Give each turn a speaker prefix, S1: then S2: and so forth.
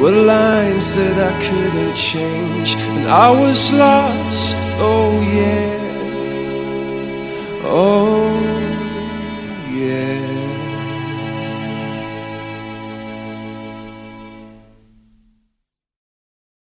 S1: were lines that I couldn't change, and I was lost. Oh, yeah. Oh,